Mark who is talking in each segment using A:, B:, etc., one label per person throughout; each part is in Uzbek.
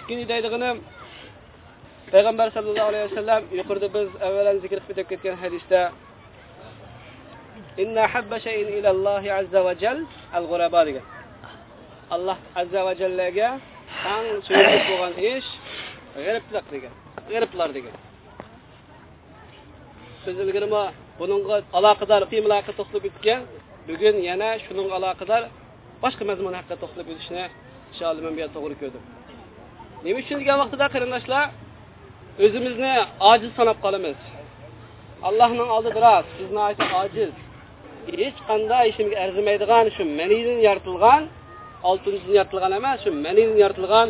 A: ikkinchi deydiganim payg'ambar sallallohu alayhi vasallam yuqorida biz avvalan zikr qilib o'tib ketgan hadisda inna habba shayin ilallohi azza va jal al g'uraba degan. Alloh azza va jallaga eng suyukli bo'lgan ish g'iriblik degan g'iriblar degan. Biz ilgirma buningga aloqador qiyimlarga to'xtalib o'tgan bugun yana shuning aloqador boshqa mazmun haqida to'xtalib o'tishni inshaalloh men bu to'g'ri ko'rdim nima uchun degan vaqtida qarindoshlar o'zimizni ojiz sanab qolamiz. Allohning oldida rost bizni ojiz. Hech qanday ishimga arzimaydigan shu manidan yaratilgan oltindan yaratilgan emas shu manidan yaratilgan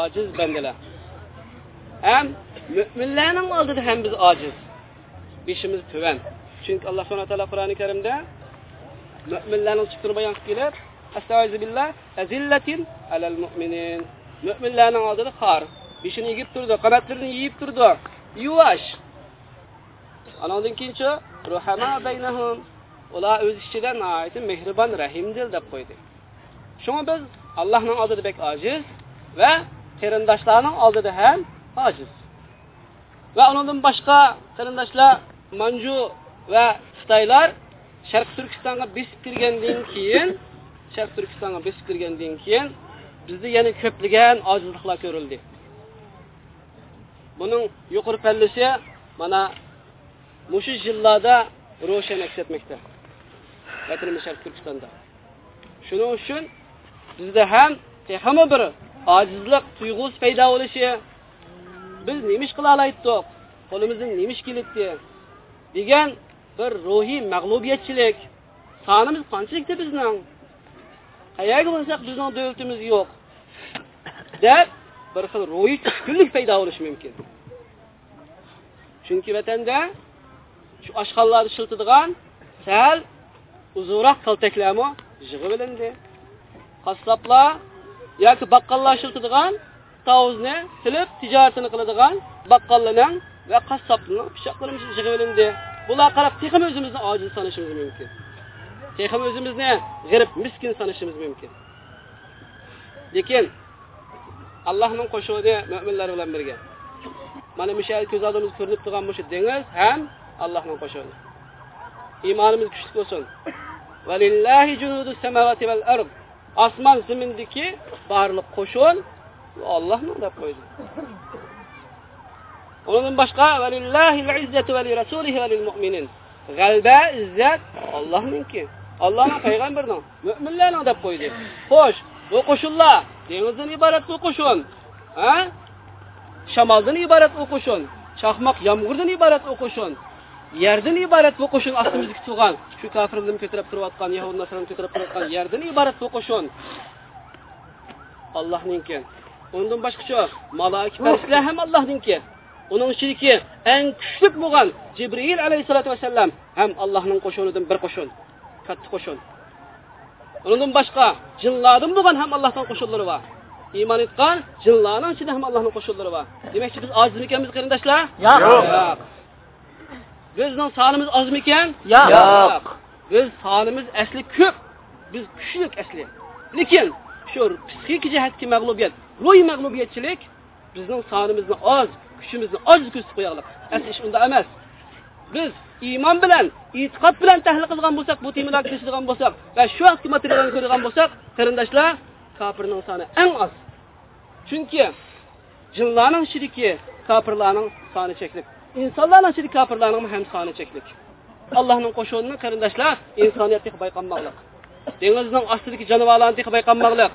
A: ojiz bandalar. Ham mo'minlarning oldida ham biz ojiz. Beshimiz tuvan. Chunki alloh subhana taolo qur'oni karimda mo'minlarning sifatini bayon qilib kelib astag'izillah azillatin alal mu'minin. Mo'minlarning oldida xor. Beshini egib turdi qanotlarini yeyib turdi. Yuvosh anandan keyinchi ruhama baynahum. Ular o'z ichida mehribon rahimdil deb qo'ydi. Shunga biz allohning oldida bek ojiz va qarindoshlarning oldida ham ojiz. Va undan boshqa qarindoshlar manju va xitoylar sharq turkistonga besib kirgandan keyin sharq turkistonga besib kirgandan keyin bizda yana ko'plagan ojizliklar ko'rildi. Buning yuqori pallisi mana mushu yillarda ro'shan aks etmoqda. Vatanimiz sharq turkistonda. Shuning uchun bizda ham e, hamma bir ojizlik tuyg'usi paydo bo'lishi biz nima ish qila olaydik qo'limizdan nima ish kelibdi degan bir ruhiy mag'lubiyatchilik sonimiz qanchalikda bizning qayerga borsak bizning davlatimiz yo'q deb bir xil ruhiy tushkunlik paydo bo'lishi mumkin chunki vatanda shu oshxonalarni shiltadigan sal uzunroq kaltaklarmi yig'ib ilindi qassoblar yoki baqqollar shiltadigan tovuzni silib tijoratini qiladigan baqqollarning va qassoblarning pichoqlarimiz yig'ib ilindi bular qarab texim o'zimizni ojiz sanashimiz mumkin texim o'zimizni g'irib miskin sanashimiz mumkin lekin allohning qo'shig'i mo'minlar bilan birga mana shu ko'z oldimizda ko'rinib turgan shu dengiz ham allohning qo'shig'i iymonimiz kuchli bo'lsin valillahi junudus samawati val ard. Osmon zimindagi barliq qo'shin ollohni deb qo'ydi undan boshqa valillahil izzatu va lirasulihi va lil mu'minin. G'alba izzat ollohninki ollohning payg'ambarining mo'minlarning deb qo'ydi. Xo'sh bu dengizdan iborat bu ha? Shamoldan iborat u chaqmoq yomg'irdan iborat u yerdan iborat bu qo'shin ostimizga tug'an shu kofirlarni ko'tarib turayotgan yahud nasrani ko'tarib turayotgan yerdan iborat bu qo'shin allohninki undan boshqacha maloika farishtalar ham allohninki uning ichidagi eng kuchli bo'lgan jibril alayhissalotu vassalam ham allohning qo'shunidan bir qo'shin katta qo'shin undan boshqa jinlardan bo'lgan ham allohning qo'shinlari bor iymon etgan jinlarning ichida ham allohning qo'shinlari bor demakchi biz ojizmikanmiz qarindoshlar yo'q bizning sonimiz ozmikan yo'q biz sonimiz asli ko'p biz kuchli asli lekin shu psixik jihatga mag'lubiyat ro'y mag'lubiyatchilik bizning sonimizni oz kuchimizni ojiz ko'rsatib qo'yaylik asli ish unda emas biz iymon bilan e'tiqod bilan tahlil qilgan bo'lsak bu temalarga kirishadigan bo'lsak va shu vaqtgi materiallarni ko'radigan bo'lsak qarindoshlar kofirning soni eng oz chunki jinlarning ichidagi kofirlarning soni cheklik insonlarning ichidagi kofirlarning ham soni cheklik allohning qo'shinini qarindoshlar insoniyatga bayqanmoqlik dengizning ostidagi jonivorlarni bayqanmoqlik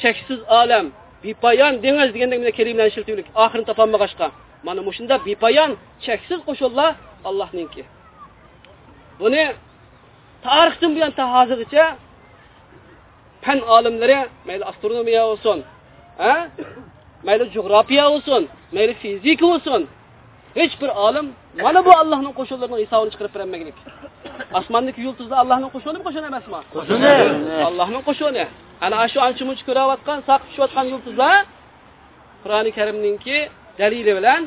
A: cheksiz olam bepoyon dengiz degandek mana kalimlarni ishlataylik oxirini topolmag'achqa mana shunda bepoyon cheksiz qo'shinlar allohninki buni tarixdan buyon ta hozirgacha fan olimlari mayli astronomiya bo'lsin ha? Mayli jug'rofiya bo'lsin mayli fizika bo'lsin hech bir olim mana bu allohning qo'shinlarini hisobini chiqarib berolmagan osmondagi yulduzlar allohning qo'shini qo'shin emasmi qo'shini allohning qo'shini ana shu ancha muncha ko'rayotgan saqib tushayotgan yulduzlar qur'oni karimninki dalili bilan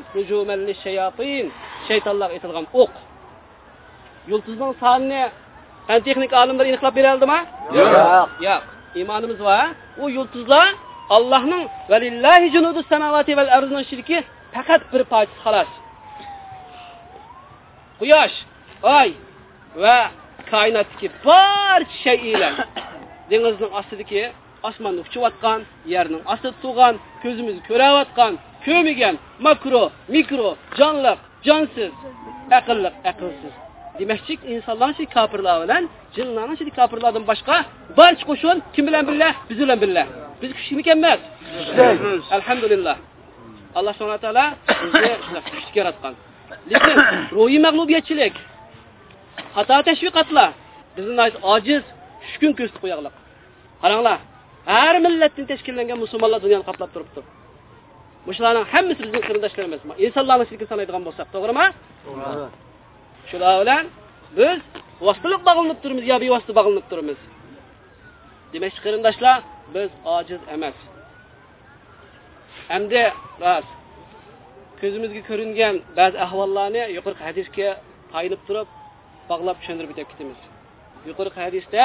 A: shaytonlarga aytilgan o'q. Yulduzning sonini texnik olimlar aniqlab bera oldimi yo'q. Yo'q. Iymonimiz bor u yulduzlar allohning valillahi junudus samavati val ardining shirki faqat bir parchasi xolos. Quyosh oy va koinotdagi barcha shaylar dengizning ostidagi osmonni uchayotgan yerning ostida turgan ko'zimiz ko'rayotgan ko'migan makro mikro jonliq jonsiz aqlli aqlsiz. Demakchi insonlarning ichida kofirlar bilan jinlarning ichida kofirlardan boshqa barcha qo'shin kim bilan birga? Biz bilan birga. Biz kuchlikanmas alhamdulillah. Alloh subhana taolo bizni kuchli yaratgan. Lekin ruhiy mag'lubiyatchilik xato tashviqotlar bizni ojiz tushkun ko'rsatib qo'yaqliq qaranglar har millatdan tashkillangan musulmonlar dunyoni qoplab turibdi shularning hammasi bizning qarindoshlarimiz insonlarni shirkka sanaydigan bo'lsak to'g'rimi to'g'ri shular bilan biz vositalik bog'linib turibmiz yo bevosita bog'linib turibmiz demakchi qarindoshlar biz ojiz emas hamda rost ko'zimizga ko'ringan ba'zi ahvollarni yuqorgi hadisga tayinib turib bog'lab tushuntirib o'tib ketamiz yuqorgi hadisda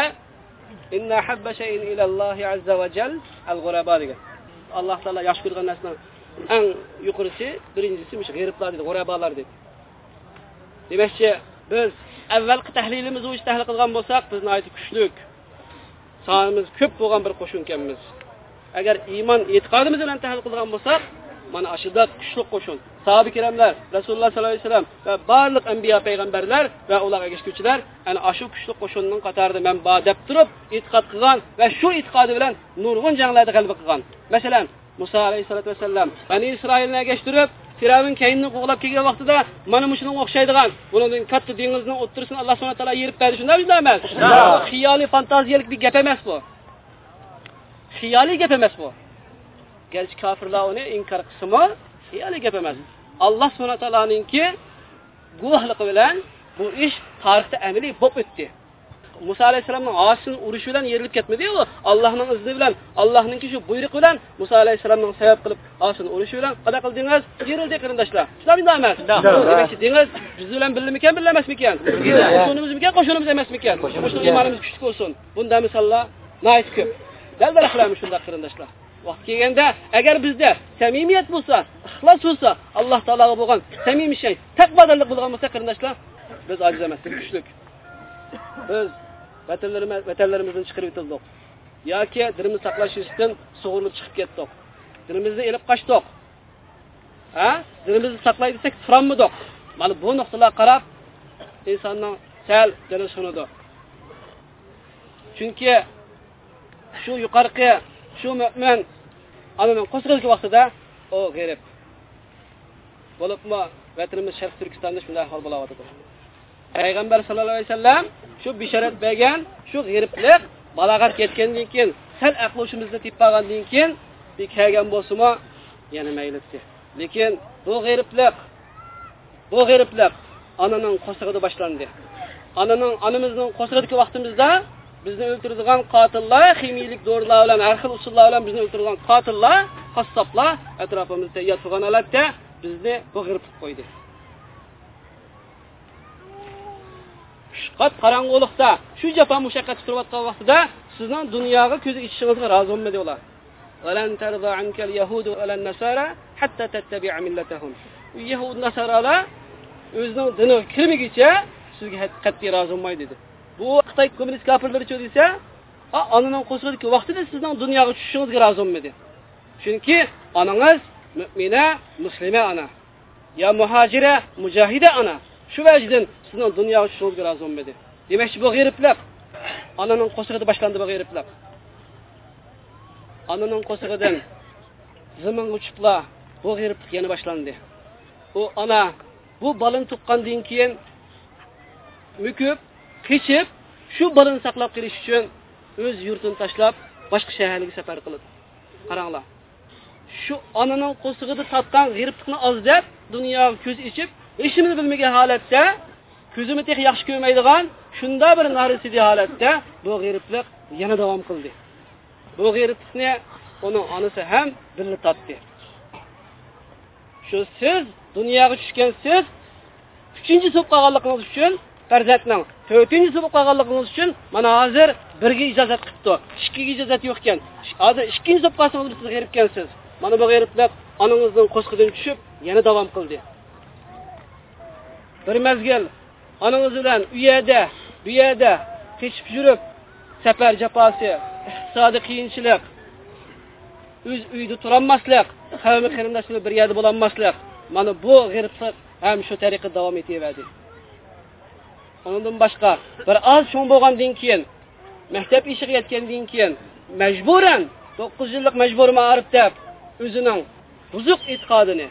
A: inna habba shayin ilallohi azza va jal al g'uraba degan alloh taolo yaxshi ko'rgan narsani eng yuqorisi birinchisi shu g'eriblar dedi g'orabalar dedi. Demakchi biz avvalgi tahlilimiz u tahlil qilgan bo'lsak bizni kuchlik sonimiz ko'p bo'lgan bir qo'shin ekanmiz agar iymon e'tiqodimiz bilan tahlil qilgan bo'lsak mana ashida kuchli qo'shin sahoba ikromlar rasululloh sollallohu alayhi vasallam va barliq anbiyo payg'ambarlar va ularga ergashguvchilar ana shu kuchli qo'shinning qatorida man bor deb turib e'tiqod qilgan va shu e'tiqodi bilan nurg'un janglarda g'alaba qilgan masalan muso alayhissalotu vassalam bani isroilni ergashtirib firavn kayinni qo'g'lab kelgan vaqtida mana shunga o'xshaydigan bundan katta dengizni o'ttirisini alloh subhana taolo yerib berdi shunday emas xiyoliy fantaziyalik bir gap emas bu. Xiyoliy gap emas bu. Garchi kofirlar uni inkor qilsinmi xiyoliy gap emas alloh subhana taoloninki guvohligi bilan bu ish tarixda amaliy bo'lib o'tdi muso alayhissalomning osini urishi bilan yerilib ketmadiyu allohning izni bilan allohninki shu buyrug'i bilan muso alayhissalomning sabab qilib osini urishi bilan qanday qildingiz yerildi qarindoshlar shular emas demakchi dengiz biz bilan birlamikan birga emasmikan qo'shinimizmikan qo'shinimiz emasmikan qo'shin iymonimiz kuchli bo'lsin bunday misollar ko'p dal baraqlamiz shunday qarindoshlar vaqt kelganda agar bizda samimiyat bo'lsa ixlos bo'lsa alloh taologa bo'lgan samimiy shay taqvodorlik bo'lgan bo'lsa qarindoshlar biz ojiz emas kuchlik biz vatanlarimizdan chiqarib yutildik yoki dinimizni saqlash uchun sug'urilib chiqib ketdik dinimizni ilib qochdik ha? Dinimizni saqlay desak suranmidik mana bu nuqtalarga qarab insonning sal dili sunidi chunki shu yuqorqi shu mo'min ananing qo'shilgan vaqtida u g'erib bo'libmi vatanimiz sharq turkistonda shunday ahvol bo'layotidi payg'ambar sallallohu alayhi vasallam shu bishorat bergan shu g'iriblik balag'at ketgandan keyin sal aqli hushimizni tepmagandan keyin bir kelgan bo'lsimi yana mayli lekin bu g'iriblik bu g'iriblik onaning qo'sig'ida boshlandi. Onaning onamizning qo'sig'idagi vaqtimizda bizni o'ltiradigan qotillar ximiylik dorilar bilan har xil usullar bilan bizni o'ltiradigan qotillar qassoblar atrofimizda yotgan holatda bizni bu g'irib qo'ydi. Qat qorong'ulikda shu jafo mushaqqat turayotgan vaqtida sizni dunyoga ko'z ichishingizga rozi bo'lmadi ular yahud nasoralar o'zining dini kirmigicha sizga qat'iy rozi bo'lmaydi dedi. Bu xitoy kommunist kofirlar uchun desa onaning qo'shilgan vaqtida sizning dunyoga tushishingizga rozi bo'lmaydi chunki onangiz mo'mina muslima ona. Yo muhojira mujahida ona shu vajdan sizning dunyo tushishingizga rozi bo'lmadi. Demakchi bu g'eriblar onaning qo'shig'ida boshlandi bu g'eriblar onaning qo'shig'idan zimin uchiblar bu g'eriblik yana boshlandi. U ona bu bolani tuqqandan keyin mukib kechib shu bolani saqlab qolish uchun o'z yurtini tashlab boshqa shaharga safar qildi qaranglar. Shu onaning qo'sig'ida totgan g'eriblikni ozdab dunyoga ko'z ichib ishimizni bilmagan holatda ko'zimni tek yaxshi ko'rmaydigan shunda bir narsidi holatda bu g'iriblik yana davom qildi. Bu g'iriblikni uni onasi ham birga totdi shu siz dunyoga tushgan siz uchinchi so'p qolganligingiz uchun farzandning to'rtinchi bo'lib qolganligingiz uchun mana hozir birga ijozat qilibdi. Ikkiga ijozat yo'q ekan. Hozir ikkinchi bo'lib qolsangiz siz g'eribkansiz mana bu g'iriblik onangizning qo'shqidan tushib yana davom qildi. Bir mazgil onangiz bilan u yerda bu yerda kechib yurib safar jafosi iqtisodiy qiyinchilik o'z uyida turolmaslik qavmi qarindosh bilan bir yerda bo'lolmaslik mana bu g'iriblik ham shu tariqa davom etaverdi undan boshqa bir oz cho'ng bo'lgandan keyin maktab ishiga yetgandan keyin majburan to'qqiz yillik majburiy ma'rif deb o'zining buzuq e'tiqodini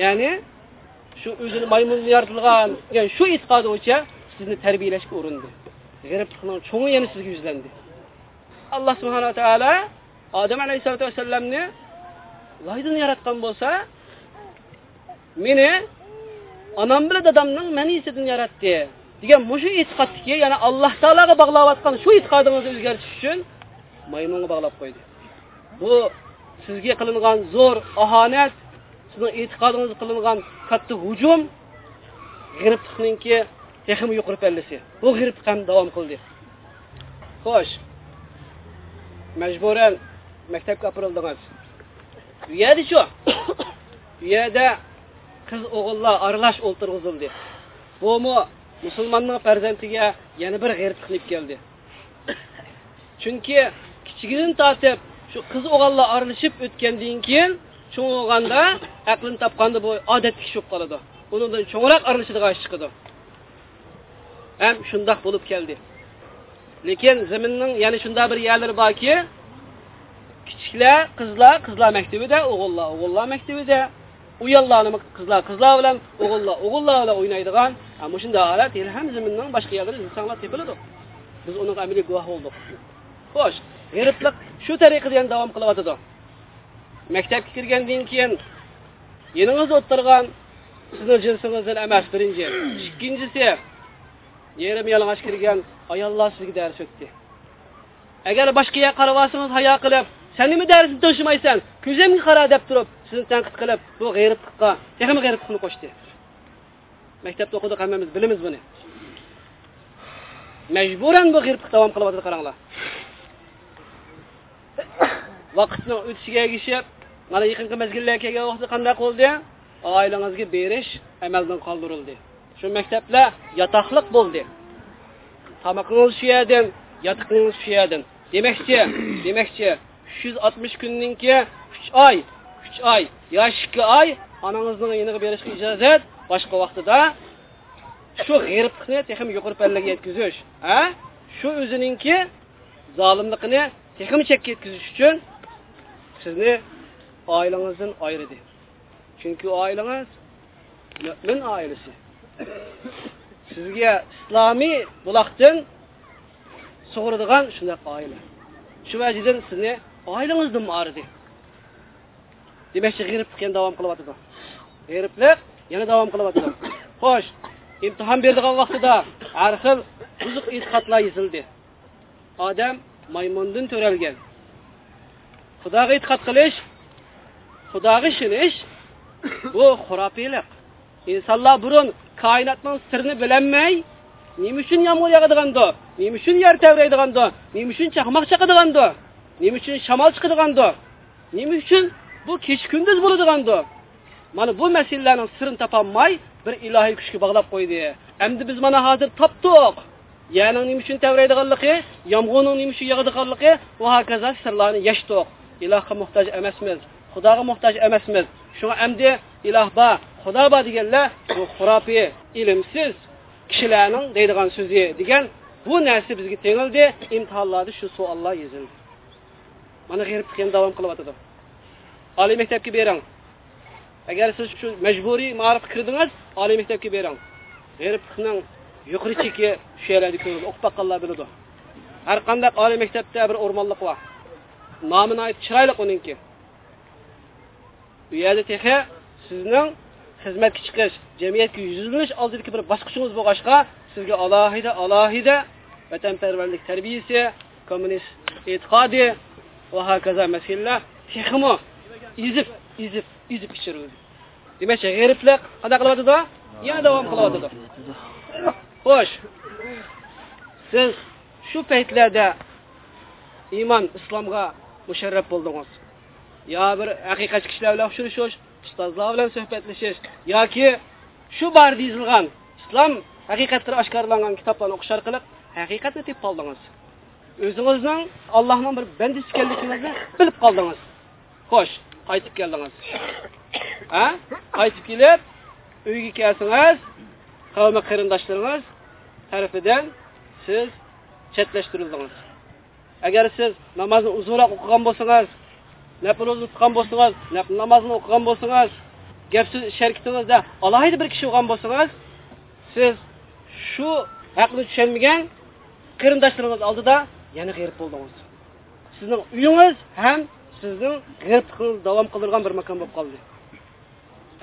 A: ya'ni shu o'zini maymun yaratilgan degan shu e'tiqodi bo'yicha sizni tarbiyalashga urindi. G'iribni cho'ngi yana sizga yuzlandi. Alloh subhanaa taolo odam alayhissalotu vassallamni loydan yaratgan bo'lsa meni onam bilan dadamning manisidan yaratdi degan shu e'tiqodniki ya'ni alloh taologa bog'layotgan shu e'tiqodimizni o'zgartirish uchun maymunga bog'lab qo'ydi. Bu sizga qilingan zo'r ahonat sizni e'tiqodingizga qilingan katta hujum g'iriblikninki texmi yuqori pallasi bu g'iriblik ham davom qildi. Xo'sh. Majburan maktabga opirildingiz u yerda shu. U yerda qiz o'g'illar aralash o'ltirg'izildi. Bumi musulmonning farzandiga yana bir g'irib qilib keldi. Chunki kichigidan tortib shu qiz o'g'illar aralashib o'tgandan cho'ng'ig'anda aqlini topganda bu odatga tushib qoladi. Undan cho'ngroq aralashadigan ish chiqadi. Ham shundoq bo'lib keldi. Lekin zaminning yana shunday bir yerlari borki kichiklar qizlar qizlar maktabida o'g'illar o'g'illar maktabida u yerlarni qizlar qizlar bilan o'g'illar o'g'illar bilan o'ynaydigan ana shunday holat yana ham zaminning boshqa yerlarida insonlar tepiladi. Biz uni amaliy guvoh bo'ldik. Xo'sh g'iriblik shu tariqada ham davom qilyotidi maktabga kirgandan keyin yoningizda o'tirgan sizni jinsingizdan emas birinchi. Ikkinchisi yerim yalang'och kirgan ayollar sizga dars o'tdi. Agar boshqa yoqqa qarab olsangiz hayo qilib sen nima darsni tushunmaysan ko'zimga qara deb turib sizni tanqid qilib bu g'ayritliqqa texmi g'ayritliqni qo'shdi. Maktabda o'qidik hammamiz bilamiz buni. Majburan bu g'iriblik davom qilyapti qaranglar. Vaqtni o'tishiga ergishib mana yaqinqi mezgillarga kelgan vaqtda qanday qildi? Oilangizga berish amaldan qoldirildi. Shu maktablar yotoqliq bo'ldi. Tomoqingiz shu yerdan yotiqingiz shu yerdan demakchi demakchi uch yuz oltmish kunninki uch oy uch oy yoki ikki oy onangizning yiniga berishga ijozat boshqa vaqtida shu g'iriblikni texim yuqori pallaga yetkazish a shu o'ziningki zolimligini texim chekka yetkazish uchun sizni oilangizdan ayirdi chunki oilangiz mo'min oilasi. Sizga islomiy buloqdan sug'uradigan shunaqa oila. Shu vajidan sizni oilangizdan ayirdi demakchi g'iriblik yana davom qilyotidi g'iriblik yana davom qilyotidi xo'sh imtihon beradigan vaqtida har xil buzuq e'tiqodlar yozildi. Odam maymundan to'ralgan. Xudoga e'tiqod qilish xudoga ishonish bu xurofiylik. Insonlar burun koinotning sirini bilolmay nima uchun yomg'ir yog'adigandi nima uchun yer tavraydigandi nima uchun chaqmoq chaqadigandi nima uchun shamol chiqadigandi nima uchun bu kecha kunduz bo'ladigandi mana bu masalalarning sirini topolmay bir ilohiy kuchga bog'lab qo'ydi. Endi biz mana hozir topdik. Yerning nima uchun tevraydiganligi yomg'irning nima uchun yog'adiganligi va hokazo sirlarni yashdiq ilohga muhtoj emasmiz. Xudoga muhtoj emasmiz. Shunga endi iloh bor xudo bor deganlar bu xurofiy ilmsiz kishilarning deydigan so'zi degan bu narsa bizga tengildi. Imtihonlarda shu savollar yuzildi mana g'iriblik davom qilyotidi oliy maktabga bering. Agar siz shu majburiy ma'rifga kirdingiz oliy maktabga bering. G'iriblikning yuqori cheki shu yerlarda ko'rildi o'qib boqqanlar biladi. Har qanday oliy maktabda bir o'rmonliq bor. Nomini ayt chiroyli uninki bu yerda tehi sizning xizmatga chiqish jamiyatga yuzlanish oldidagi bir bosqichingiz bo'lg'achqa sizga alohida alohida vatanparvarlik tarbiyasi kommunist e'tiqodi va hokazo masalalar texmi izib izib izib ichirildi demakchi g'iriblik qanday qilyotidi yana davom qilyotidi xo'sh siz shu paytlarda iymon islomga musharraf bo'ldingiz. Yo bir haqiqatchi kishilar bilan uchrashish ustozlar bilan suhbatlashish yoki shu bar yozilgan islom haqiqatlar oshkorlangan kitoblarni o'qish orqali haqiqatni tepib qoldingiz. O'zingizning allohning bir bandasi ekanligingizni bilib qoldingiz. Xo'sh qaytib keldingiz. Ha? Qaytib kelib uyga kelsangiz qavmi qarindoshlaringiz tarafidan siz chetlashtirildingiz agar siz namozni uzunroq o'qigan bo'lsangiz nafl tutgan bo'lsangiz namozni o'qigan bo'lsangiz gap so'z sharkitingizda alohida bir kishi bo'lgan bo'lsangiz siz shu haqni tushunmagan qarindoshlaringiz oldida yana g'irib bo'ldingiz sizning uyingiz ham sizning g'irb davom qildirgan bir makon bo'lib qoldi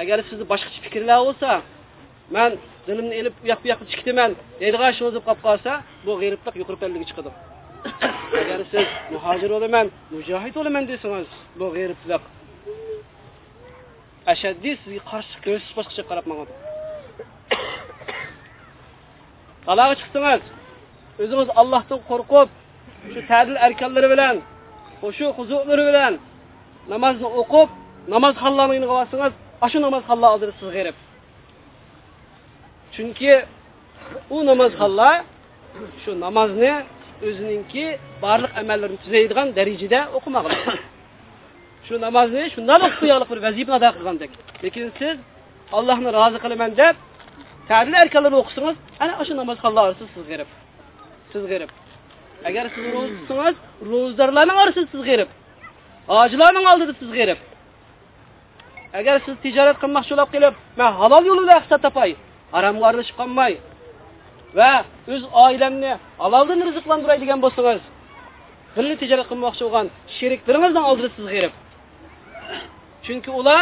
A: agar sizni boshqacha fikrlar bo'lsa man dilimni ilib u yoq bu yoqqa chiqdiman deydigan ishingiz bo'lib qolib qolsa bu g'iriblik yuqori pallaga chiqadi agar siz muhojir bo'laman mujohid bo'laman desangiz bu g'iriblik ashaddiy sizga qarshi ko'z boshqacha qarab mangadi qalog'i chiqsangiz o'zingiz allohdan qo'rqib shu ta'dil arkanlari bilan xushu huzurlari bilan namozni o'qib namoz halloligini olsangiz shu namoz oldida siz g'irib chunki u namoz shu namozni o'zininki barliq amallarni tuzaydigan darajada o'qimagan shu namozni shundan o'qiyoliq bir vazifani ado qilgandek. Lekin siz allohni rozi qilaman deb ta'dil arkonlarni o'qisangiz ana shu namoz halla orasida siz g'irib siz g'irib. Agar siz ro'za tutsangiz ro'zadorlarning orasida siz g'irib hojilarning oldida siz g'irib. Agar siz tijorat qilmoqchi bo'lib kelib man halol yo'l bilan iqtisod topay haromga aralashib qolmay va o'z oilamni haloldan riziqlantiraydigan bo'lsangiz birga tijorat qilmoqchi bo'lgan sheriklaringizdan oldida siz g'irib. Chunki ular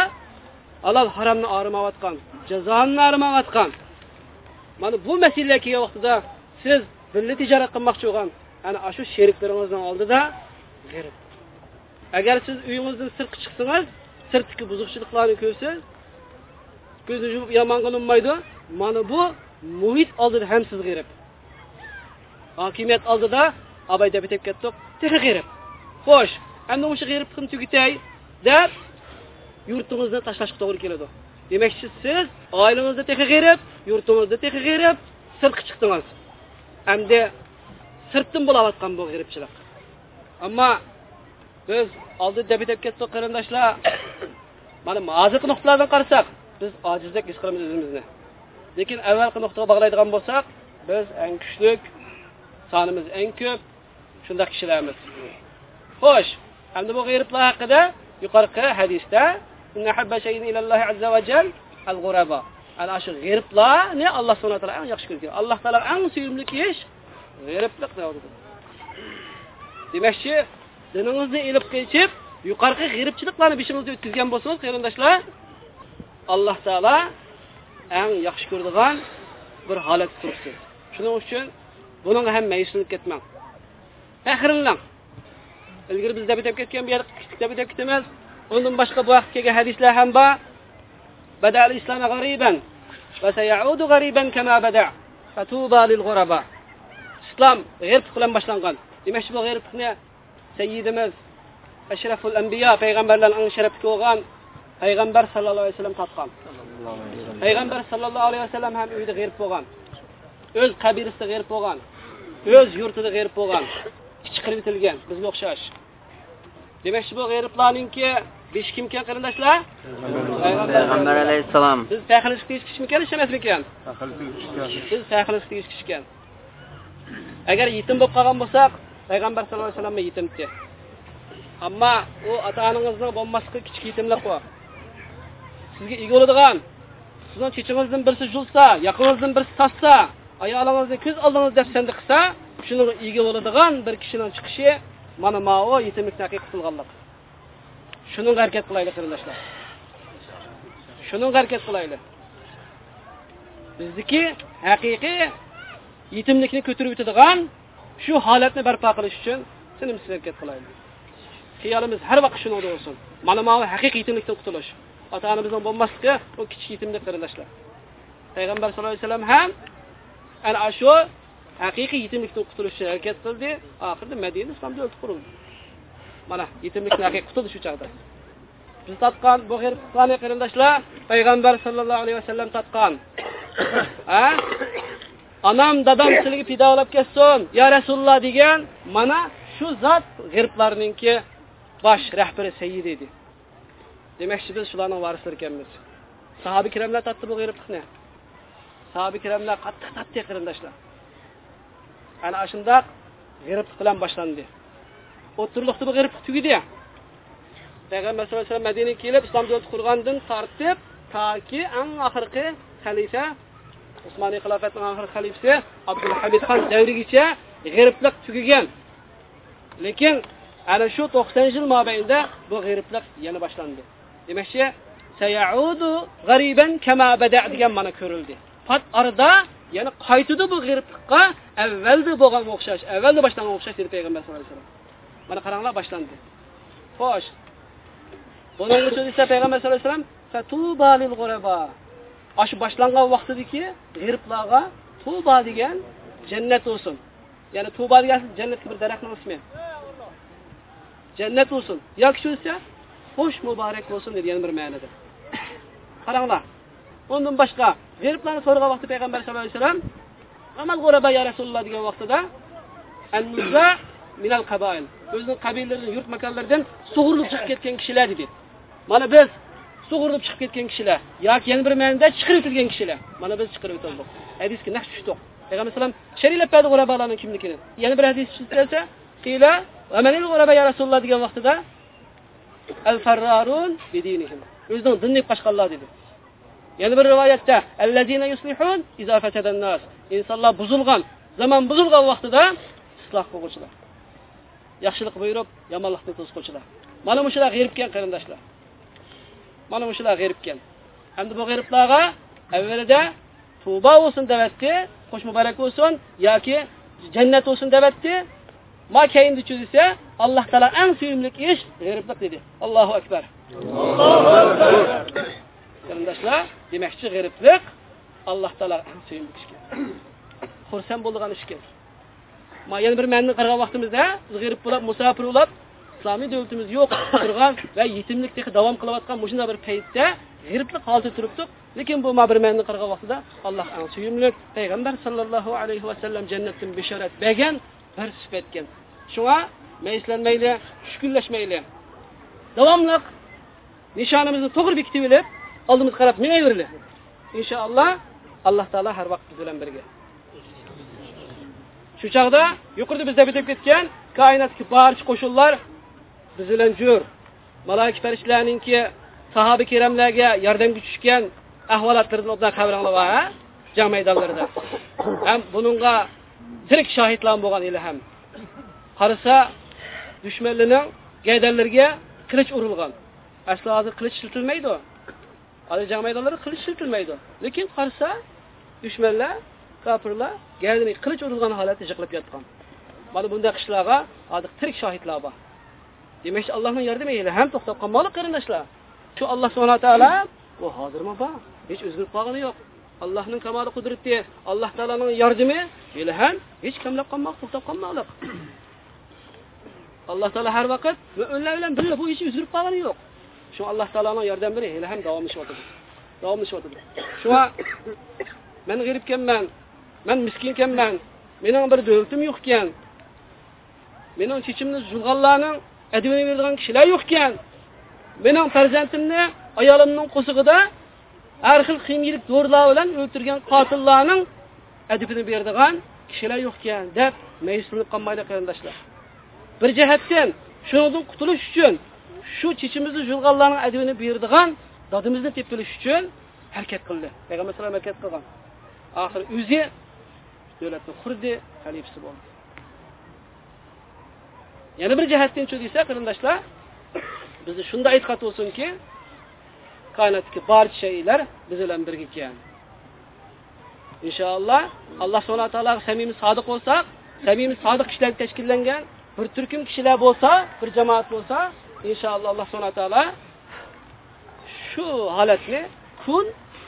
A: halol haromni arimayotgan jazoni arimayotgan mana bu masalalar kelgan vaqtida siz birga tijorat qilmoqchi bo'lgan ana shu sheriklaringizni oldida g'irib. Agar siz uyingizdan sirtqa chiqsangiz sirtdagi buzuqchiliklarni ko'rsangiz ko'zni yumib yomon qilinmaydi. Mana bu muhit oldida ham siz g'irib hokimiyat oldida abay deb aytib ketdik tehi g'irib xo'sh endi o'sha g'iribni tugitay deb yurtingizni tashlashga to'g'ri keladi demakchi siz oilangizda tehi g'irib yurtingizda tehi g'irib sirtqa chiqdingiz endi sirtdan bo'layotgan bu g'iribchilik ammo biz oldin deb aytib ketdik qarindoshlar mana hozirgi nuqtalardan qarasak biz ojizlik his qilamiz o'zimizni lekin avvalgi nuqtaga bog'laydigan bo'lsak biz eng kuchlik sonimiz eng ko'p shunday kishilarmiz xo'sh endi bu g'iriblar haqida yuqorqi hadisda ana shu g'iriblarni alloh subhana taolo eng yaxshi ko'rgan alloh taolo eng suyimli ish g'iriblik demakchi diningizni ilib qechib yuqorqi g'iribchiliklarni beshingizda o'tkazgan bo'lsangiz qarindoshlar alloh taolo eng yaxshi ko'radigan bir holatda turibsiz shuning uchun buning ham mayuslanib ketmang faxrlanang ilgari biz deb aytib ketgan bu yerda deb aytib ketamiz undan boshqa bu vaqtga kelgan hadislar ham bor بدأ الإسلام غريبا وسيعود غريبا كما بدأ فطوبى للغرباء islom g'irb bilan boshlangan demakchi bu g'iribni sayyidimiz ashraful anbiyo payg'ambarlarning eng sharafli bo'lgan payg'ambar sallallohu alayhi vasallam topgan Payg'ambar sallallohu alayhi vasallam ham uyida g'irib bo'lgan. O'z qabilasida g'irib bo'lgan. O'z yurtida g'irib bo'lgan. Chiqirib bitilgan bizga o'xshash. Demakchi bu g'iriblarninki besh kimkan qarindoshlar?
B: Payg'ambar alayhissalom.
A: Siz faxrlikka tegishib kishmikan ish emasmikan? Siz faxrlikka tegishib kishgan agar yetim bo'lib qolgan bo'lsak payg'ambar sallallohu alayhi vasallam yetimdi ammo u ota onangizning bo'lmaslik kichik yetimlik bu sizga ega bo'ladigan sizni chechingizdan birisi julsa yaqiningizdan birisi tossa ayolingizni ko'z oldingizda dafsanda qilsa shuning ega bo'ladigan bir kishining chiqishi mana mau yetimlik haqiqiy qilganlik. Shuning harakat qilaylik qarindoshlar shuning harakat qilaylik. Bizniki haqiqiy yetimlikni ko'tarib o'tadigan shu holatni barpo qilish uchun tinimsiz harakat qilaylik. Xiyolimiz har vaqt shunda bo'lsin. Mana mao haqiqiy yetimlikdan qutulish. Ota onamizning bo'lmasligi u kichik yetimlik qarindoshlar. Payg'ambar sallallohu alayhi vasallam ham ana shu haqiqiy yetimlikdan qutulish uchun harakat qildi oxirida madina islom davlati qurildi. Mana yetimlikdan haqiqiy qutildi shu chog'da biz tatgan bu g'irqani qarindoshlar payg'ambar sallallohu alayhi vasallam tatgan ha? Onam dadam sizlarga pidolab ketsin yo rasululloh degan mana shu zot g'irqlarninki bosh rahbari sayyid edi. Demakchi biz shularning varislari ekanmiz. Sahoba ikromlar tatdi bu g'iyriqni sahoba ikromlar qattiq tatdi qarindoshlar ana shundoq g'iriblik bilan boshlandi. O'ttirliqda bu g'iriblik tugidi payg'ambar sallallohu alayhi vasallam madinaga kelib islom davlati qurgandan tortib toki eng oxirgi xalifa usmoniy xilofatining oxirgi xalifasi abdulhamidxon davrigacha g'iriblik tugagan lekin ana shu to'qson yil mobaynida bu g'iriblik yana boshlandi. Demakchi sayaudu g'ariban kama bada degan ma'no ko'rildi. Pat orada yana qaytidi bu g'iriblikqa avvalda bo'lganga o'xshash avvalda boshlangan o'xshash dedi payg'ambar sallallohu alayhi vasallam. Mana qaranglar boshlandi. Xo'sh. Buning uchun esa payg'ambar sallallohu alayhi vasallam fatuba lil g'uraba shu boshlangan vaqtidagi g'iriblarga tuba degan jannat bo'lsin ya'ni tuba degan jannatga bir daraxtning ismi. Jannat bo'lsin yoki shu esa xush muborak bo'lsin dedi yana bir ma'noda qaranglar undan boshqa g'iriblarni so'ragan vaqtda payg'ambar sallallohu alayhi vasallam amal g'uraba ya rasululloh degan vaqtida minal qabail o'zining qabilalaridan yurt makonlaridan sug'urilib chiqib ketgan kishilar dedi. Mana biz sug'urilib chiqib ketgan kishilar yoki yana bir ma'noda chiqarib o'tilgan kishilar mana biz chiqarib o'tildik hadisga naq tushdik payg'ambar alayhisalom sharhlab berdi g'urabalarning kimligini yana bir hadis esa qila va manil g'uraba ya rasululloh degan vaqtida al farrarun bidinihim o'zining dinini qochqanlar dedi. Yana bir rivoyatda allazina yuslihun nas. Insonlar buzilgan zamon buzilgan vaqtida isloh qilguvchilar. Yaxshilik buyurib yomonlikni to'squvchilar mana bu shular g'iribgan qarindoshlar. Mana bu shular g'iribgan hamda bu g'eriblarga avvalida tuba bo'lsin debatdi xush muborak bo'lsin yoki jannat bo'lsin debatdi ma keyin ise alloh taolo eng suyimli ish g'iriblik dedi. Allohu akbar qarindoshlar demakchi g'iriblik alloh taolo eng suyimli ish xursand bo'lgan ish ekan ma yana bir manni qaragan vaqtimizda biz g'irib bo'lib musofir bo'lib islomiy davlatimiz yo'q turgan va yetimlik davom qilayotgan shunday bir paytda g'iriblik holatda turibdik lekin bu bir manni qaragan vaqtida alloh eng suyimli payg'ambar sallallohu alayhi vasallam jannatdan bishorat bergan bir sifat ekan shunga mayslanmayli tushkunlashmayli davomli nishonimizni to'g'ri bekitib olib oldimizga qarab mingaverili inshaalloh alloh taolo har vaqt biz bilan birga shu chog'da yuqorida bizda bitib ketgan koinotdagi barcha qo'shinlar biz bilan jur maloika farishtalarninki sahoba ikramlarga yordamga tushgan ahvolotlardan obdan xabaringlar bor jang maydonlarida ham buningga tirik shohidlar bo'lgan edi ham. Qarasa dushmanlarning gaydanlariga qilich urilgan. Asli hozir qilich ishlatilmaydi hozir jang maydonlarida qilich ishlatilmaydi lekin qarasa dushmanlar kofirlar gardini qilich urilgan holatda yiqilib yotgan. Mana bunday qishlarga hozir tirik shohidlar bor. Demak allohni yordami ila ham to'xtab qolmoqli qarindoshlar shu alloh subhana taolo bu hozirmi bor? Hech o'zgarib qolgani yo'q. Allohning kamoli qudrati alloh taoloning yordami ila ham hech kamlab qolmoq to'xtab qolmoqliq alloh taolo har vaqt mo'minlar bilan birga bu hech o'zgarib qolgani yo'q shu alloh taoloning yordami bilan hali ham davomlashyotidi davomlashyotidi shunga man g'iribkanman man miskinkanman mening bir davlatim yo'q ekan mening chechimni zulg'onlarning adibini beradigan kishilar yo'q ekan mening farzandimni ayolimning qo'sig'ida har xil qiyinchilik zo'rlar bilan o'ltirgan qotillarning adibini beradigan kishilar yo'q ekan deb mayuslanib qolmaydi qarindoshlar. Bir jihatdan shundan qutulish uchun shu chechimizni julg'onlarning adibini beradigan dodimizni tepilish uchun harakat qildi. Payg'ambar alayhisalom harakat qilgan. Oxiri o'zi davlatni qurdi xalifasi bo'ldi. Yana bir jihatdan shu desa qarindoshlar bizni shunday aytqat bo'lsinki koinotdagi barcha shaylar biz bilan birga ekan. Inshaalloh alloh subhana taologa samimiy sodiq bo'lsak samimiy sodiq kishilar tashkillangan bir turkum kishilar bo'lsa bir jamoat bo'lsa inshaalloh alloh subhana taolo shu holatni kun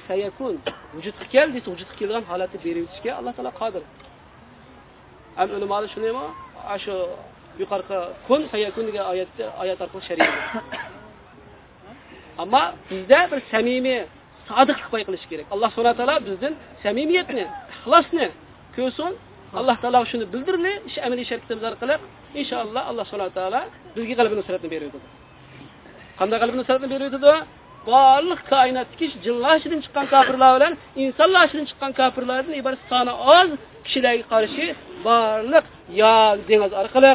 A: sayakun vujudga kel desa vujudga kelgan holatni berib alloh taolo qodir. Ham ulamolar shundaymi? Shu yuqorqi kun sayakun degan oyatda oyat orqali shariat. Ammo bizda bir samimiy, sodiqlik pay qilish kerak. Alloh subhanahu taolo bizdan samimiyatni, ixlosni ko'rsin. Alloh taolo shuni bildirli, ish amaliy shartimiz orqali inshaalloh Alloh subhanahu taolo bizga qalbi nusratni beradi. Qanday qalbi nusratni beradi? Barliq koinotdagi jinlardan chiqqan kofirlar bilan insonlardan chiqqan kofirlardan iborat soni oz kishilarga qarshi barliq yo dengiz orqali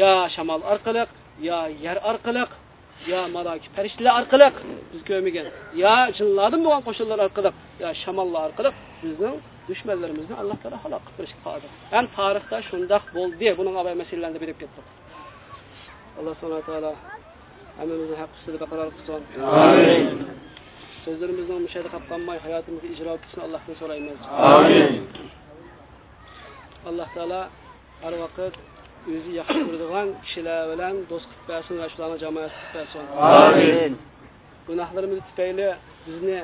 A: yo shamol orqali yo yer orqali yo malaki farishtalar orqali biz ko'rmagan yo jinlardan bo'lgan qo'shinlar orqali yo shamollar orqali bizning dushmanlarimizni alloh taolo halok qilib berishga qodir ham tarixda shundoq bo'ldi buning avval masalalarni berib ketdi alloh subhana taolo hammamizni haq ustida baqaror qilsin
C: Amin.
A: so'zlarimizdan mushahada qilib qolmay hayotimizga ijro etishni allohdan so'raymiz
C: Amin.
A: alloh taolo har vaqt o'zi yaxshi ko'radigan kishilar bilan do'st qilib bersin va shularni jamoat qilib bersin
C: Amin.
A: gunohlarimiz tufayli bizni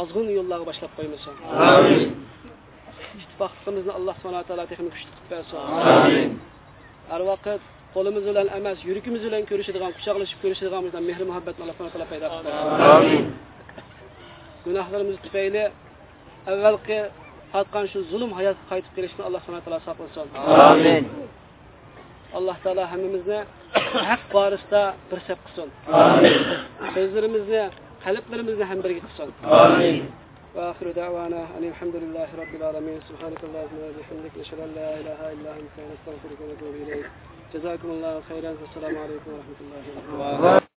A: ozg'in yo'llarga boshlab qo'ymasin
C: Amin.
A: ittifoqligimizni alloh subhana taolo texnik kuchli qilib bersin
C: Amin.
A: har vaqt qo'limiz bilan emas yuragimiz bilan ko'rishadigan quchoqlashib ko'rishadigan mehr muhabbatni alloh subhana taolo paydo qilib bersin
C: Amin.
A: gunohlarimiz tufayli avvalgi tatgan shu zulm hayotga qaytib kelishni alloh subhana taolo saqlasin
C: Amin.
A: alloh taolo hammamizni haq borasida bir saf qilsin
C: Amin.
A: so'zlarimizni qalblarimizni ham birga qilsin
C: Amin.
A: واخر دعوانا ان الحمد لله رب العالمين سبحانك اللهم وبحمدك نشهد ان لا اله الا انت نستغفرك ونتوب اليك جزاكم الله خيرا والسلام عليكم ورحمه الله وبركاته